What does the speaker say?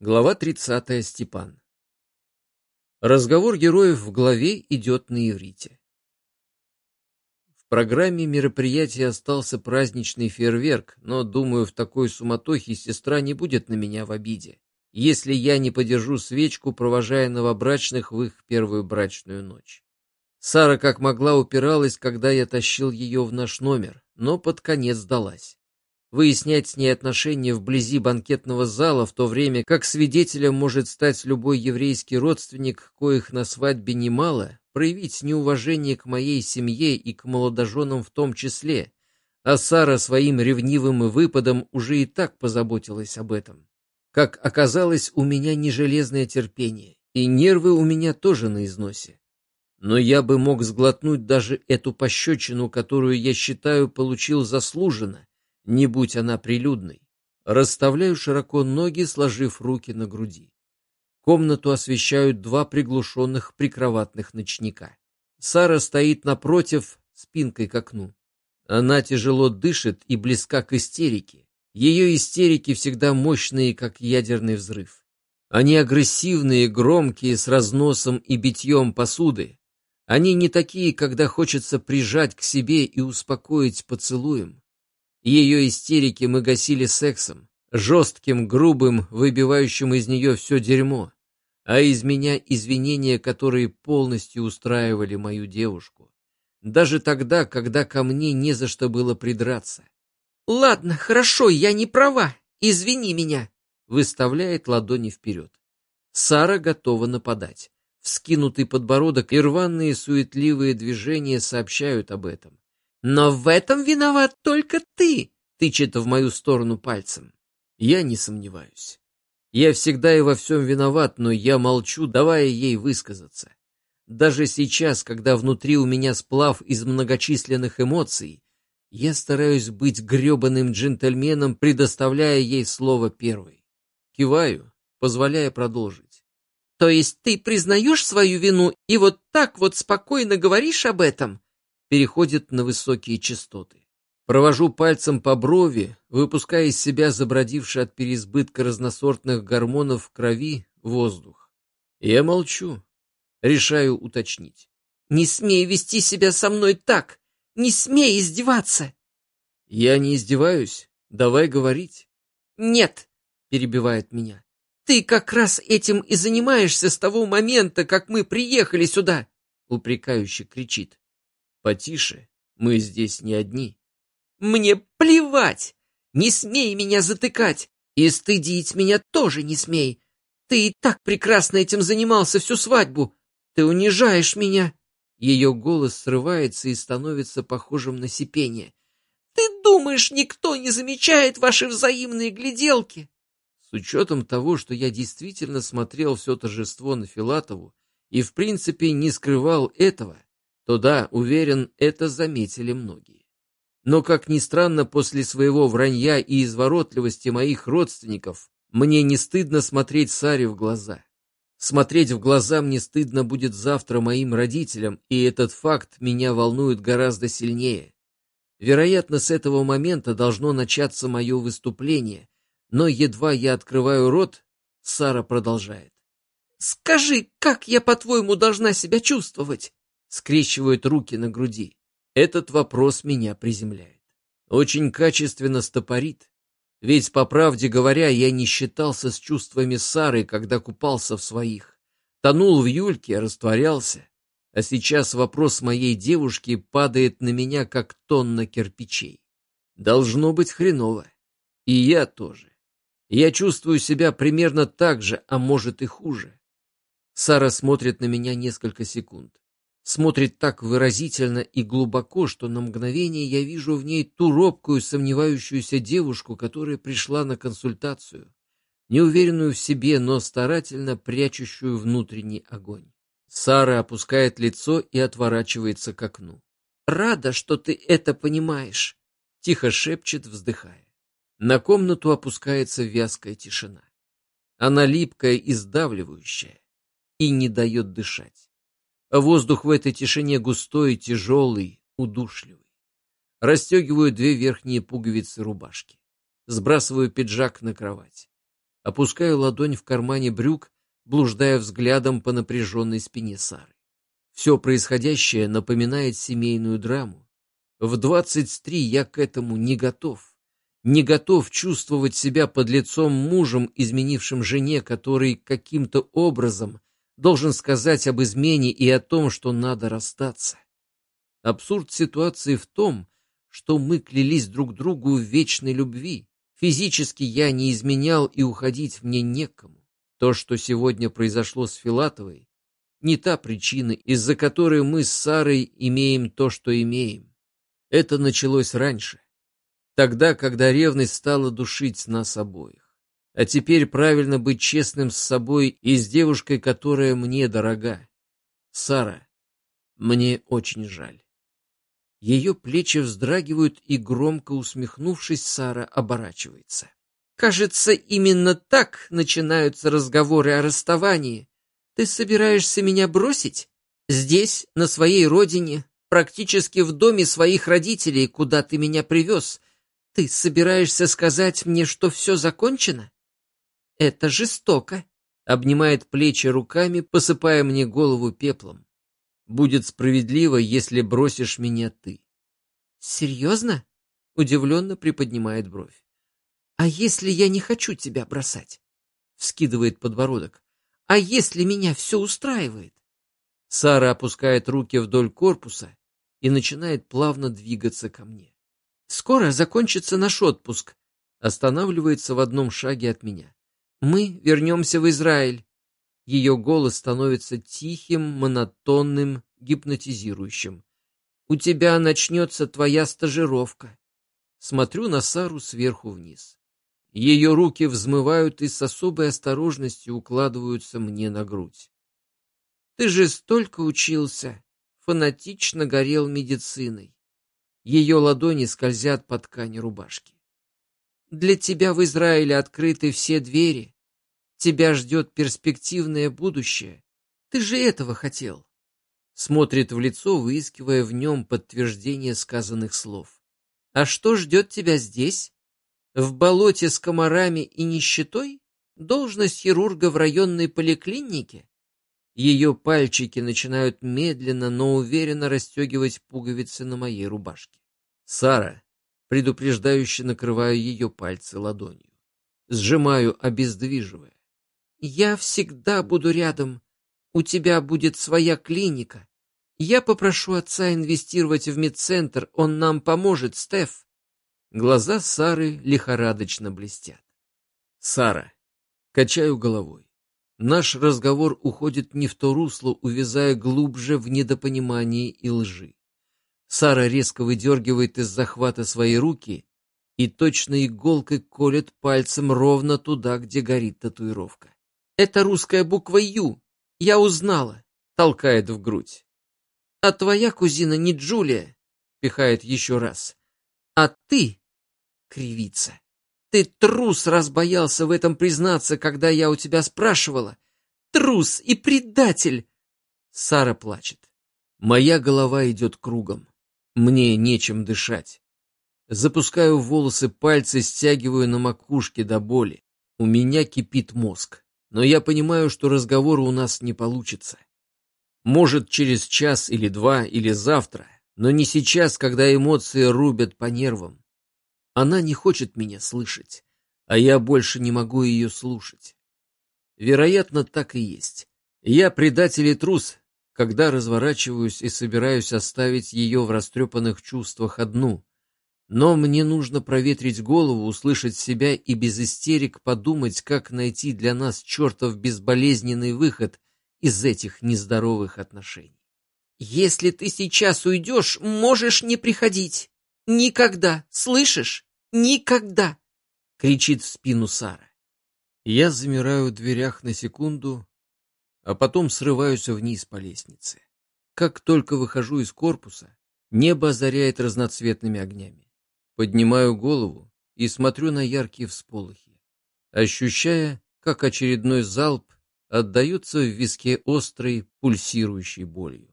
Глава 30. Степан. Разговор героев в главе идет на иврите. В программе мероприятия остался праздничный фейерверк, но, думаю, в такой суматохе сестра не будет на меня в обиде, если я не подержу свечку, провожая новобрачных в их первую брачную ночь. Сара как могла упиралась, когда я тащил ее в наш номер, но под конец сдалась. Выяснять с ней отношения вблизи банкетного зала, в то время как свидетелем может стать любой еврейский родственник, коих на свадьбе немало, проявить неуважение к моей семье и к молодоженам в том числе, а Сара своим ревнивым выпадом уже и так позаботилась об этом. Как оказалось, у меня не железное терпение, и нервы у меня тоже на износе. Но я бы мог сглотнуть даже эту пощечину, которую я считаю получил заслуженно, не будь она прилюдной. Расставляю широко ноги, сложив руки на груди. Комнату освещают два приглушенных прикроватных ночника. Сара стоит напротив, спинкой к окну. Она тяжело дышит и близка к истерике. Ее истерики всегда мощные, как ядерный взрыв. Они агрессивные, громкие, с разносом и битьем посуды. Они не такие, когда хочется прижать к себе и успокоить поцелуем. Ее истерики мы гасили сексом, жестким, грубым, выбивающим из нее все дерьмо, а из меня извинения, которые полностью устраивали мою девушку. Даже тогда, когда ко мне не за что было придраться. «Ладно, хорошо, я не права, извини меня», выставляет ладони вперед. Сара готова нападать. Вскинутый подбородок и рваные суетливые движения сообщают об этом. Но в этом виноват только ты, тычет в мою сторону пальцем. Я не сомневаюсь. Я всегда и во всем виноват, но я молчу, давая ей высказаться. Даже сейчас, когда внутри у меня сплав из многочисленных эмоций, я стараюсь быть гребаным джентльменом, предоставляя ей слово первой. Киваю, позволяя продолжить. То есть ты признаешь свою вину и вот так вот спокойно говоришь об этом? Переходит на высокие частоты. Провожу пальцем по брови, выпуская из себя забродивший от переизбытка разносортных гормонов в крови воздух. Я молчу. Решаю уточнить. «Не смей вести себя со мной так! Не смей издеваться!» «Я не издеваюсь. Давай говорить». «Нет!» — перебивает меня. «Ты как раз этим и занимаешься с того момента, как мы приехали сюда!» — упрекающе кричит. Потише, мы здесь не одни. Мне плевать! Не смей меня затыкать! И стыдить меня тоже не смей! Ты и так прекрасно этим занимался всю свадьбу! Ты унижаешь меня!» Ее голос срывается и становится похожим на сипение. «Ты думаешь, никто не замечает ваши взаимные гляделки?» С учетом того, что я действительно смотрел все торжество на Филатову и в принципе не скрывал этого, то да, уверен, это заметили многие. Но, как ни странно, после своего вранья и изворотливости моих родственников, мне не стыдно смотреть Саре в глаза. Смотреть в глаза мне стыдно будет завтра моим родителям, и этот факт меня волнует гораздо сильнее. Вероятно, с этого момента должно начаться мое выступление, но едва я открываю рот, Сара продолжает. «Скажи, как я, по-твоему, должна себя чувствовать?» Скрещивают руки на груди. Этот вопрос меня приземляет. Очень качественно стопорит. Ведь, по правде говоря, я не считался с чувствами Сары, когда купался в своих. Тонул в Юльке, растворялся. А сейчас вопрос моей девушки падает на меня, как тонна кирпичей. Должно быть хреново. И я тоже. Я чувствую себя примерно так же, а может и хуже. Сара смотрит на меня несколько секунд смотрит так выразительно и глубоко, что на мгновение я вижу в ней ту робкую, сомневающуюся девушку, которая пришла на консультацию, неуверенную в себе, но старательно прячущую внутренний огонь. Сара опускает лицо и отворачивается к окну. «Рада, что ты это понимаешь», — тихо шепчет, вздыхая. На комнату опускается вязкая тишина. Она липкая и сдавливающая, и не дает дышать. Воздух в этой тишине густой, тяжелый, удушливый. Расстегиваю две верхние пуговицы рубашки. Сбрасываю пиджак на кровать. Опускаю ладонь в кармане брюк, блуждая взглядом по напряженной спине Сары. Все происходящее напоминает семейную драму. В двадцать три я к этому не готов. Не готов чувствовать себя под лицом мужем, изменившим жене, который каким-то образом должен сказать об измене и о том, что надо расстаться. Абсурд ситуации в том, что мы клялись друг другу в вечной любви. Физически я не изменял и уходить мне некому. То, что сегодня произошло с Филатовой, не та причина, из-за которой мы с Сарой имеем то, что имеем. Это началось раньше, тогда, когда ревность стала душить нас обоих. А теперь правильно быть честным с собой и с девушкой, которая мне дорога. Сара, мне очень жаль. Ее плечи вздрагивают, и, громко усмехнувшись, Сара оборачивается. «Кажется, именно так начинаются разговоры о расставании. Ты собираешься меня бросить? Здесь, на своей родине, практически в доме своих родителей, куда ты меня привез. Ты собираешься сказать мне, что все закончено?» «Это жестоко», — обнимает плечи руками, посыпая мне голову пеплом. Будет справедливо, если бросишь меня ты. Серьезно? Удивленно приподнимает бровь. А если я не хочу тебя бросать? Вскидывает подбородок. А если меня все устраивает? Сара опускает руки вдоль корпуса и начинает плавно двигаться ко мне. Скоро закончится наш отпуск. Останавливается в одном шаге от меня. Мы вернемся в Израиль. Ее голос становится тихим, монотонным, гипнотизирующим. «У тебя начнется твоя стажировка». Смотрю на Сару сверху вниз. Ее руки взмывают и с особой осторожностью укладываются мне на грудь. «Ты же столько учился!» Фанатично горел медициной. Ее ладони скользят по ткани рубашки. «Для тебя в Израиле открыты все двери. Тебя ждет перспективное будущее. Ты же этого хотел. Смотрит в лицо, выискивая в нем подтверждение сказанных слов. А что ждет тебя здесь? В болоте с комарами и нищетой? Должность хирурга в районной поликлинике? Ее пальчики начинают медленно, но уверенно расстегивать пуговицы на моей рубашке. Сара, предупреждающе накрываю ее пальцы ладонью. Сжимаю, обездвиживая. Я всегда буду рядом. У тебя будет своя клиника. Я попрошу отца инвестировать в медцентр, он нам поможет, Стеф. Глаза Сары лихорадочно блестят. Сара. Качаю головой. Наш разговор уходит не в то русло, увязая глубже в недопонимании и лжи. Сара резко выдергивает из захвата свои руки и точно иголкой колет пальцем ровно туда, где горит татуировка. Это русская буква «Ю». Я узнала. Толкает в грудь. А твоя кузина не Джулия. Пихает еще раз. А ты, кривится. Ты трус, раз боялся в этом признаться, когда я у тебя спрашивала. Трус и предатель. Сара плачет. Моя голова идет кругом. Мне нечем дышать. Запускаю волосы пальцы, стягиваю на макушке до боли. У меня кипит мозг но я понимаю, что разговора у нас не получится. Может, через час или два, или завтра, но не сейчас, когда эмоции рубят по нервам. Она не хочет меня слышать, а я больше не могу ее слушать. Вероятно, так и есть. Я предатель и трус, когда разворачиваюсь и собираюсь оставить ее в растрепанных чувствах одну, но мне нужно проветрить голову, услышать себя и без истерик подумать, как найти для нас чертов безболезненный выход из этих нездоровых отношений. «Если ты сейчас уйдешь, можешь не приходить. Никогда, слышишь? Никогда!» — кричит в спину Сара. Я замираю в дверях на секунду, а потом срываюсь вниз по лестнице. Как только выхожу из корпуса, небо озаряет разноцветными огнями. Поднимаю голову и смотрю на яркие всполохи, ощущая, как очередной залп отдается в виске острой, пульсирующей болью.